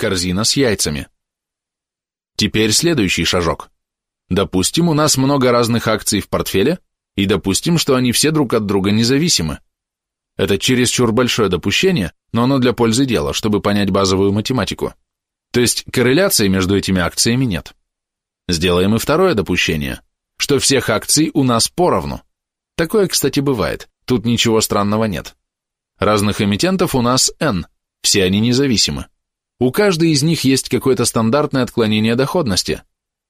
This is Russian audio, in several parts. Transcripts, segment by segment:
корзина с яйцами. Теперь следующий шажок. Допустим, у нас много разных акций в портфеле, и допустим, что они все друг от друга независимы. Это чересчур большое допущение, но оно для пользы дела, чтобы понять базовую математику. То есть корреляции между этими акциями нет. Сделаем и второе допущение, что всех акций у нас поровну. Такое, кстати, бывает, тут ничего странного нет. Разных эмитентов у нас N, все они независимы. У каждой из них есть какое-то стандартное отклонение доходности.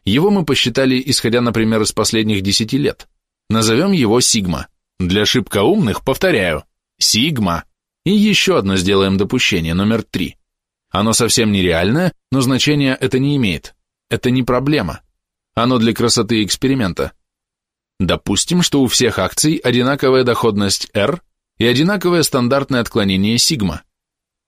Его мы посчитали, исходя, например, из последних 10 лет. Назовем его сигма. Для шибко умных, повторяю, сигма. И еще одно сделаем допущение, номер три. Оно совсем нереальное, но значения это не имеет. Это не проблема. Оно для красоты эксперимента. Допустим, что у всех акций одинаковая доходность R и одинаковое стандартное отклонение сигма.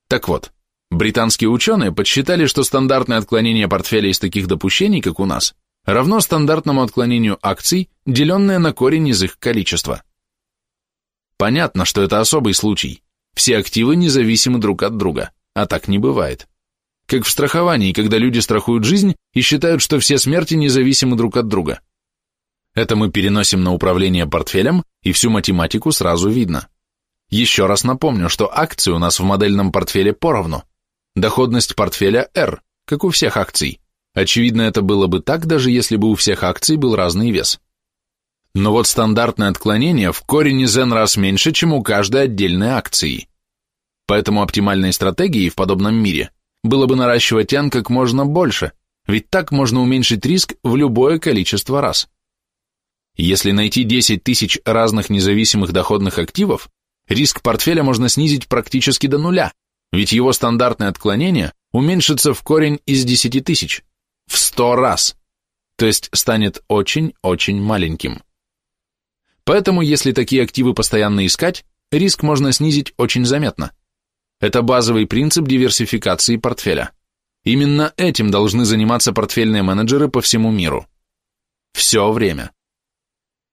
Так вот, британские ученые подсчитали, что стандартное отклонение портфеля из таких допущений, как у нас, равно стандартному отклонению акций, деленное на корень из их количества. Понятно, что это особый случай. Все активы независимы друг от друга, а так не бывает. Как в страховании, когда люди страхуют жизнь и считают, что все смерти независимы друг от друга. Это мы переносим на управление портфелем, и всю математику сразу видно. Еще раз напомню, что акции у нас в модельном портфеле поровну. Доходность портфеля R, как у всех акций. Очевидно, это было бы так, даже если бы у всех акций был разный вес. Но вот стандартное отклонение в корень из n раз меньше, чем у каждой отдельной акции. Поэтому оптимальной стратегией в подобном мире было бы наращивать n как можно больше, ведь так можно уменьшить риск в любое количество раз. Если найти 10 тысяч разных независимых доходных активов, риск портфеля можно снизить практически до нуля, ведь его стандартное отклонение уменьшится в корень из 10 тысяч, в 100 раз, то есть станет очень-очень маленьким. Поэтому, если такие активы постоянно искать, риск можно снизить очень заметно. Это базовый принцип диверсификации портфеля. Именно этим должны заниматься портфельные менеджеры по всему миру. Все время.